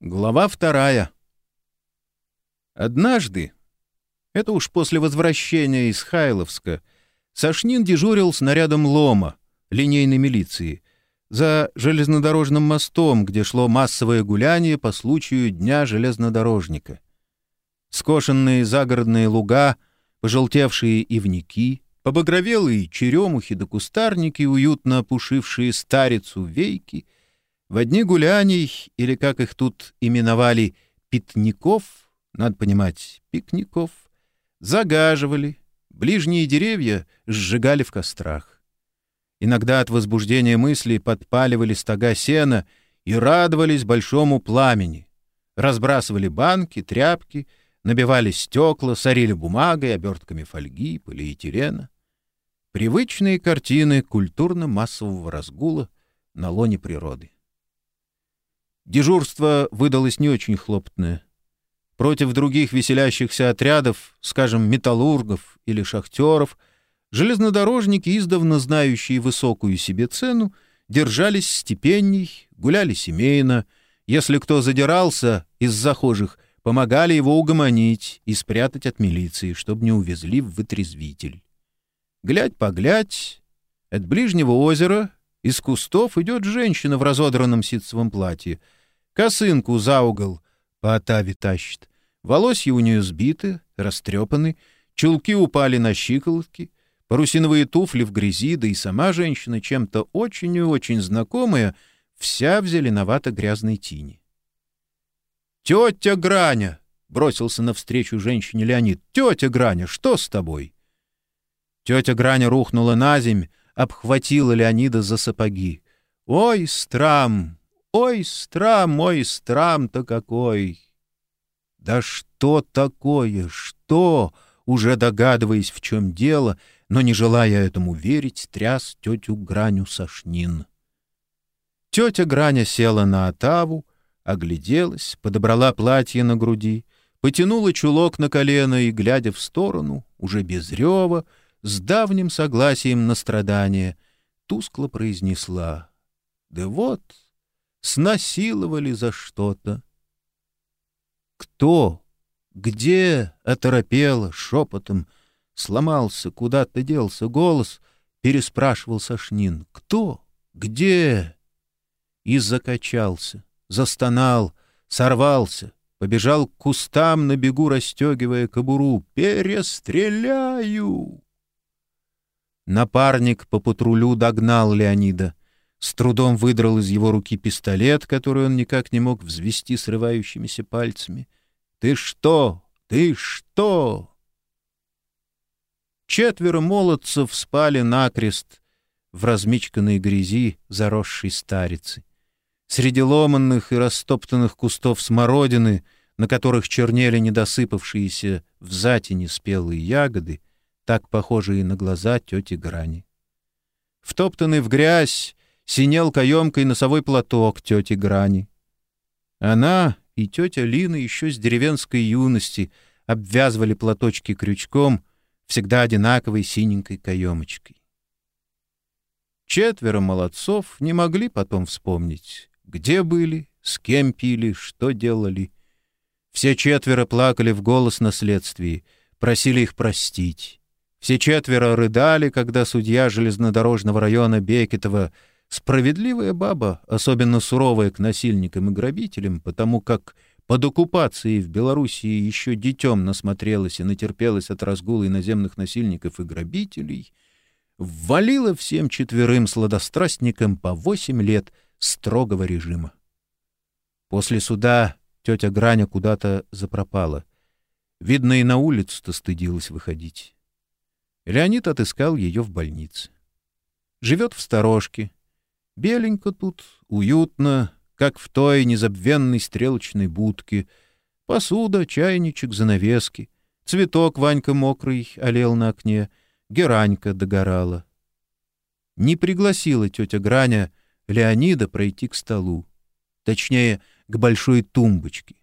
Глава вторая. Однажды, это уж после возвращения из Хайловска, Сашнин дежурил с нарядом лома, линейной милиции, за железнодорожным мостом, где шло массовое гуляние по случаю Дня железнодорожника. Скошенные загородные луга, пожелтевшие ивники, побагровелые черемухи да кустарники, уютно опушившие старицу вейки — в одни гуляний, или, как их тут именовали, питников, надо понимать, пикников, загаживали, ближние деревья сжигали в кострах. Иногда от возбуждения мысли подпаливали стога сена и радовались большому пламени, разбрасывали банки, тряпки, набивали стекла, сорили бумагой, обертками фольги, полиэтилена. Привычные картины культурно-массового разгула на лоне природы. Дежурство выдалось не очень хлопотное. Против других веселящихся отрядов, скажем, металлургов или шахтеров, железнодорожники, издавна знающие высокую себе цену, держались степенней, гуляли семейно. Если кто задирался из захожих, помогали его угомонить и спрятать от милиции, чтобы не увезли в вытрезвитель. Глядь-поглядь, от ближнего озера из кустов идет женщина в разодранном ситцевом платье — Косынку за угол по отаве тащит. Волосья у нее сбиты, растрепаны, чулки упали на щиколотки, парусиновые туфли в грязи, да и сама женщина, чем-то очень и очень знакомая, вся в зеленовато-грязной тени. «Тетя Граня!» — бросился навстречу женщине Леонид. «Тетя Граня, что с тобой?» Тетя Граня рухнула на земь, обхватила Леонида за сапоги. «Ой, страм! Ой, страм мой, страм-то какой! Да что такое, что? Уже догадываясь, в чем дело, но не желая этому верить, тряс тетю Граню Сашнин. Тетя Граня села на отаву, огляделась, подобрала платье на груди, потянула чулок на колено и, глядя в сторону, уже без рева, с давним согласием на страдания, тускло произнесла «Да вот, снасиловали за что-то. Кто? Где? Оторопело, шепотом. Сломался, куда-то делся голос, переспрашивал Сашнин. Кто? Где? И закачался, застонал, сорвался, побежал к кустам на бегу, расстегивая кобуру. «Перестреляю!» Напарник по патрулю догнал Леонида — с трудом выдрал из его руки пистолет, который он никак не мог взвести срывающимися пальцами. «Ты что? Ты что?» Четверо молодцев спали накрест в размичканной грязи заросшей старицы. Среди ломанных и растоптанных кустов смородины, на которых чернели недосыпавшиеся в затине спелые ягоды, так похожие на глаза тети Грани. Втоптанный в грязь, синел каемкой носовой платок тети Грани. Она и тетя Лина еще с деревенской юности обвязывали платочки крючком, всегда одинаковой синенькой каемочкой. Четверо молодцов не могли потом вспомнить, где были, с кем пили, что делали. Все четверо плакали в голос на следствии, просили их простить. Все четверо рыдали, когда судья железнодорожного района Бекетова Справедливая баба, особенно суровая к насильникам и грабителям, потому как под оккупацией в Белоруссии еще детем насмотрелась и натерпелась от разгула иноземных насильников и грабителей, ввалила всем четверым сладострастникам по восемь лет строгого режима. После суда тетя Граня куда-то запропала. Видно, и на улицу-то стыдилась выходить. Леонид отыскал ее в больнице. Живет в сторожке, Беленько тут, уютно, как в той незабвенной стрелочной будке. Посуда, чайничек, занавески. Цветок Ванька мокрый олел на окне. Геранька догорала. Не пригласила тетя Граня Леонида пройти к столу. Точнее, к большой тумбочке.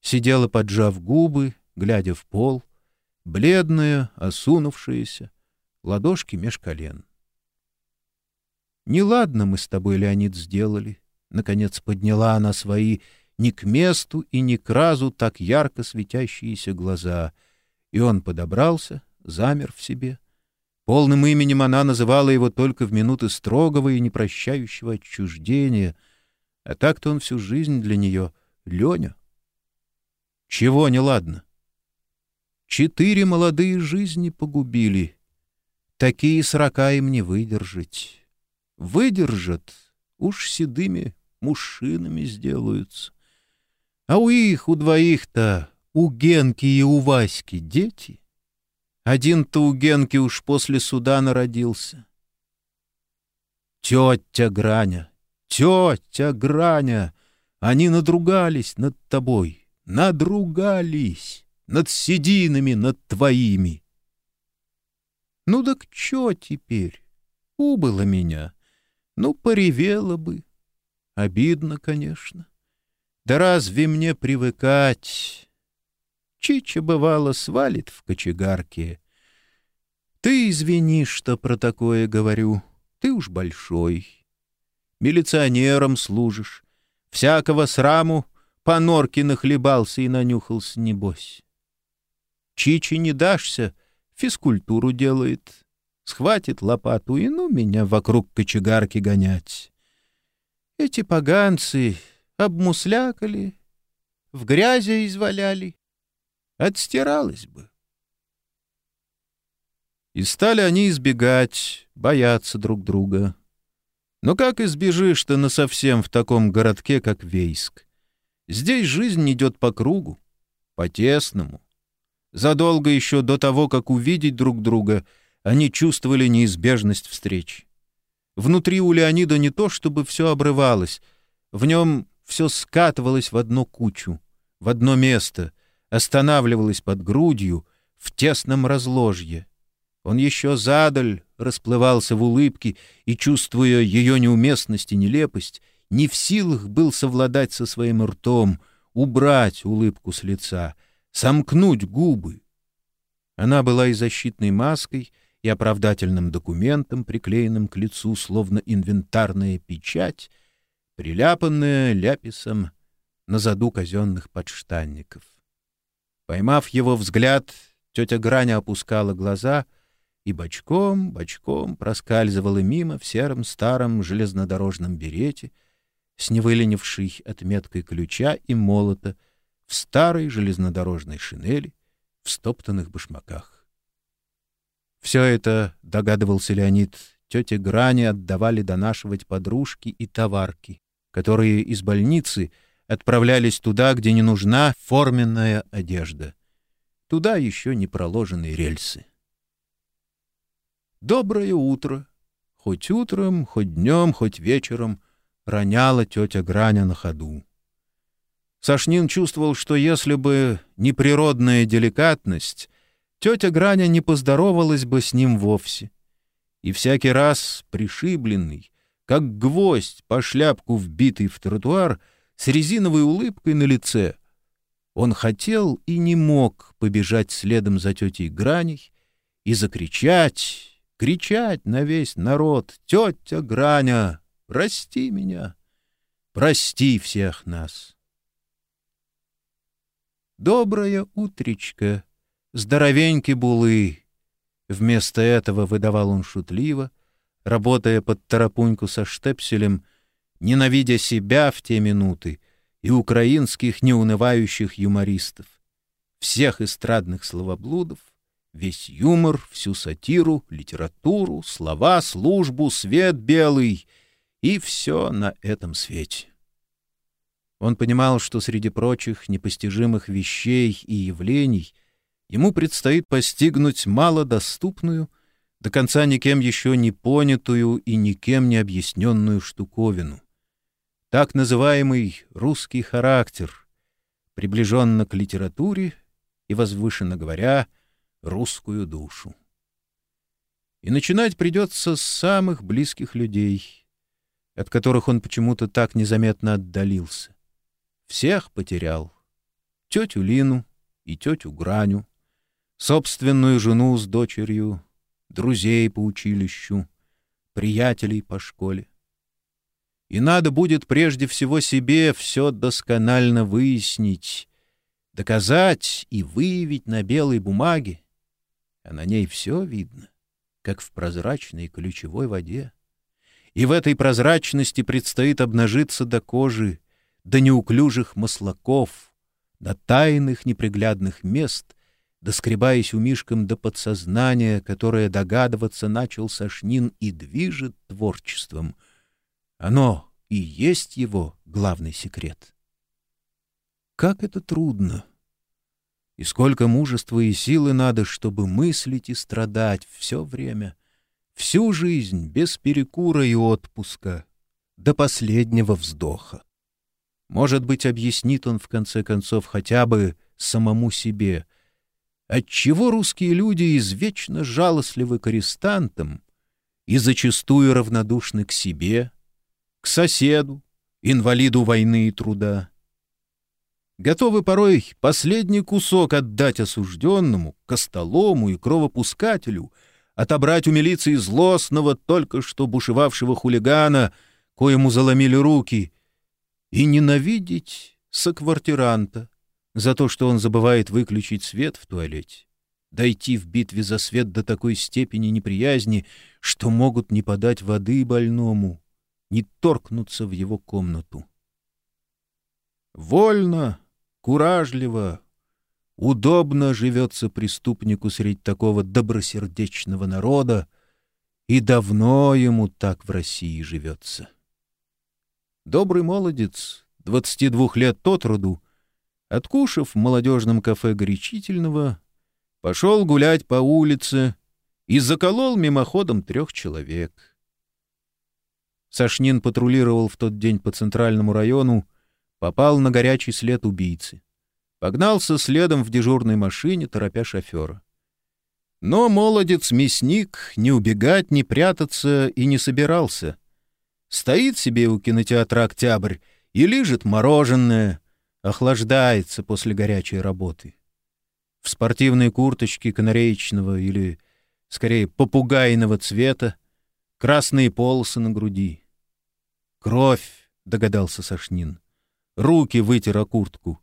Сидела, поджав губы, глядя в пол, бледная, осунувшаяся, ладошки меж колен. Неладно мы с тобой, Леонид, сделали. Наконец подняла она свои ни к месту и ни к разу так ярко светящиеся глаза. И он подобрался, замер в себе. Полным именем она называла его только в минуты строгого и непрощающего отчуждения, а так-то он всю жизнь для нее — Леня. Чего неладно? Четыре молодые жизни погубили. Такие срока им не выдержать. Выдержат, уж седыми мужчинами сделаются. А у их, у двоих-то, у Генки и у Васьки дети. Один-то у Генки уж после суда народился. Тетя Граня, тетя Граня, они надругались над тобой, надругались над сединами, над твоими. Ну так чё теперь? Убыло меня. Ну, поревела бы. Обидно, конечно. Да разве мне привыкать? Чича, бывало, свалит в кочегарке. Ты извини, что про такое говорю. Ты уж большой. Милиционером служишь. Всякого сраму по норке нахлебался и нанюхался, небось. Чичи не дашься, физкультуру делает. Схватит лопату и ну меня вокруг кочегарки гонять. Эти поганцы обмуслякали, в грязи изваляли. Отстиралась бы. И стали они избегать, бояться друг друга. Но как избежишь-то насовсем в таком городке, как Вейск? Здесь жизнь идет по кругу, по-тесному. Задолго еще до того, как увидеть друг друга, они чувствовали неизбежность встреч. Внутри у Леонида не то, чтобы все обрывалось, в нем все скатывалось в одну кучу, в одно место, останавливалось под грудью, в тесном разложье. Он еще задаль расплывался в улыбке и, чувствуя ее неуместность и нелепость, не в силах был совладать со своим ртом, убрать улыбку с лица, сомкнуть губы. Она была и защитной маской, и оправдательным документом, приклеенным к лицу, словно инвентарная печать, приляпанная ляписом на заду казенных подштанников. Поймав его взгляд, тетя Граня опускала глаза и бочком, бочком проскальзывала мимо в сером старом железнодорожном берете с невыленившей отметкой ключа и молота в старой железнодорожной шинели в стоптанных башмаках. Все это, догадывался Леонид, тете Грани отдавали донашивать подружки и товарки, которые из больницы отправлялись туда, где не нужна форменная одежда. Туда еще не проложены рельсы. «Доброе утро!» Хоть утром, хоть днем, хоть вечером роняла тетя Граня на ходу. Сашнин чувствовал, что если бы не природная деликатность, тетя Граня не поздоровалась бы с ним вовсе. И всякий раз, пришибленный, как гвоздь по шляпку вбитый в тротуар, с резиновой улыбкой на лице, он хотел и не мог побежать следом за тетей Граней и закричать, кричать на весь народ «Тетя Граня, прости меня, прости всех нас!» «Доброе утречко, здоровенький булы!» Вместо этого выдавал он шутливо, работая под тарапуньку со штепселем, ненавидя себя в те минуты и украинских неунывающих юмористов, всех эстрадных словоблудов, весь юмор, всю сатиру, литературу, слова, службу, свет белый и все на этом свете. Он понимал, что среди прочих непостижимых вещей и явлений ему предстоит постигнуть малодоступную, до конца никем еще не понятую и никем не объясненную штуковину. Так называемый русский характер, приближенно к литературе и, возвышенно говоря, русскую душу. И начинать придется с самых близких людей, от которых он почему-то так незаметно отдалился. Всех потерял. Тетю Лину и тетю Граню, собственную жену с дочерью, друзей по училищу, приятелей по школе. И надо будет прежде всего себе все досконально выяснить, доказать и выявить на белой бумаге, а на ней все видно, как в прозрачной ключевой воде. И в этой прозрачности предстоит обнажиться до кожи, до неуклюжих маслаков, до тайных неприглядных мест, доскребаясь умишком до подсознания, которое догадываться начал Сашнин и движет творчеством. Оно и есть его главный секрет. Как это трудно! И сколько мужества и силы надо, чтобы мыслить и страдать все время, всю жизнь без перекура и отпуска, до последнего вздоха. Может быть, объяснит он в конце концов хотя бы самому себе, отчего русские люди извечно жалостливы к арестантам и зачастую равнодушны к себе, к соседу, инвалиду войны и труда. Готовы порой последний кусок отдать осужденному, костолому и кровопускателю, отобрать у милиции злостного, только что бушевавшего хулигана, коему заломили руки — и ненавидеть соквартиранта за то, что он забывает выключить свет в туалете, дойти в битве за свет до такой степени неприязни, что могут не подать воды больному, не торкнуться в его комнату. Вольно, куражливо, удобно живется преступнику среди такого добросердечного народа, и давно ему так в России живется. Добрый молодец, 22 лет от роду, откушав в молодежном кафе горячительного, пошел гулять по улице и заколол мимоходом трех человек. Сашнин патрулировал в тот день по центральному району, попал на горячий след убийцы. Погнался следом в дежурной машине, торопя шофера. Но молодец-мясник не убегать, не прятаться и не собирался. Стоит себе у кинотеатра «Октябрь» и лижет мороженое, охлаждается после горячей работы. В спортивной курточке канареечного или, скорее, попугайного цвета, красные полосы на груди. «Кровь», — догадался Сашнин. Руки вытер о куртку,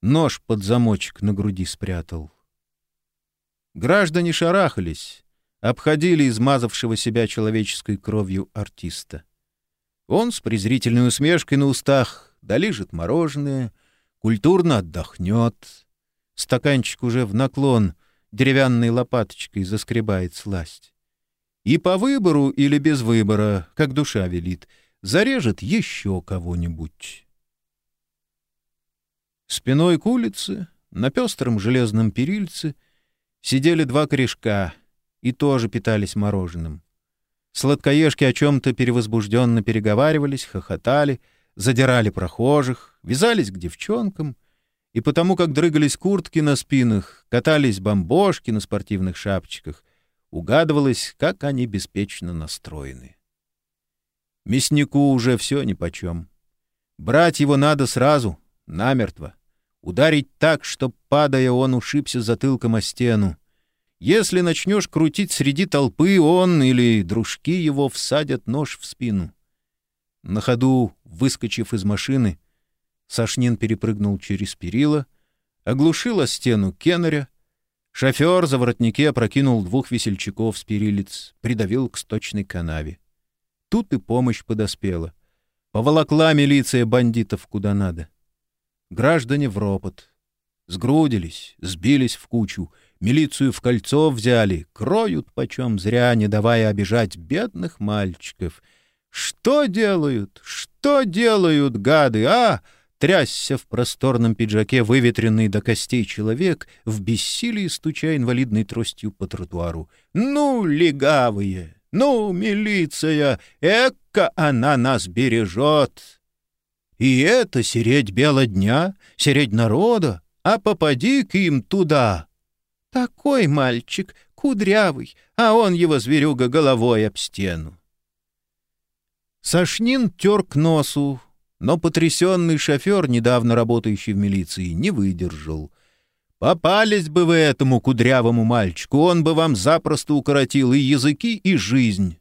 нож под замочек на груди спрятал. Граждане шарахались, обходили измазавшего себя человеческой кровью артиста. Он с презрительной усмешкой на устах долижет мороженое, культурно отдохнет. Стаканчик уже в наклон деревянной лопаточкой заскребает сласть. И по выбору или без выбора, как душа велит, зарежет еще кого-нибудь. Спиной к улице, на пестром железном перильце, сидели два корешка и тоже питались мороженым. Сладкоежки о чем-то перевозбужденно переговаривались, хохотали, задирали прохожих, вязались к девчонкам, и потому как дрыгались куртки на спинах, катались бомбошки на спортивных шапочках, угадывалось, как они беспечно настроены. Мяснику уже все нипочем. Брать его надо сразу, намертво. Ударить так, чтоб, падая, он ушибся затылком о стену. Если начнешь крутить среди толпы, он или дружки его всадят нож в спину. На ходу, выскочив из машины, Сашнин перепрыгнул через перила, оглушил о стену Кеннеря, шофер за воротнике опрокинул двух весельчаков с перилиц, придавил к сточной канаве. Тут и помощь подоспела. Поволокла милиция бандитов куда надо. Граждане в ропот. Сгрудились, сбились в кучу — Милицию в кольцо взяли, кроют почем зря, не давая обижать бедных мальчиков. Что делают? Что делают, гады, а? Трясся в просторном пиджаке выветренный до костей человек, в бессилии стуча инвалидной тростью по тротуару. «Ну, легавые! Ну, милиция! Эка она нас бережет!» И это середь бела дня, середь народа, а попади к им туда, такой мальчик, кудрявый, а он его зверюга головой об стену. Сашнин тер к носу, но потрясенный шофер, недавно работающий в милиции, не выдержал. Попались бы вы этому кудрявому мальчику, он бы вам запросто укоротил и языки, и жизнь.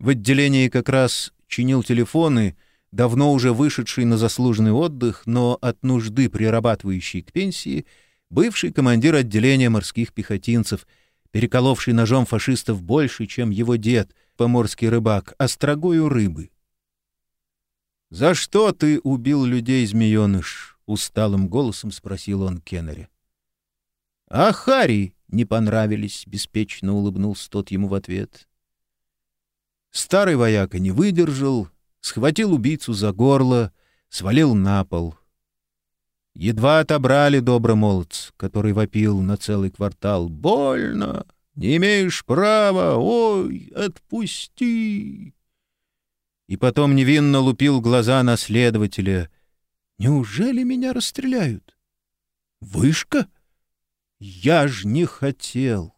В отделении как раз чинил телефоны, давно уже вышедший на заслуженный отдых, но от нужды прирабатывающий к пенсии, бывший командир отделения морских пехотинцев, переколовший ножом фашистов больше, чем его дед, поморский рыбак, острогою рыбы. «За что ты убил людей, змееныш?» — усталым голосом спросил он Кеннери. «А Хари не понравились», — беспечно улыбнулся тот ему в ответ. Старый вояка не выдержал, схватил убийцу за горло, свалил на пол. Едва отобрали добромолодц, который вопил на целый квартал. «Больно! Не имеешь права! Ой, отпусти!» И потом невинно лупил глаза на следователя. «Неужели меня расстреляют? Вышка? Я ж не хотел!»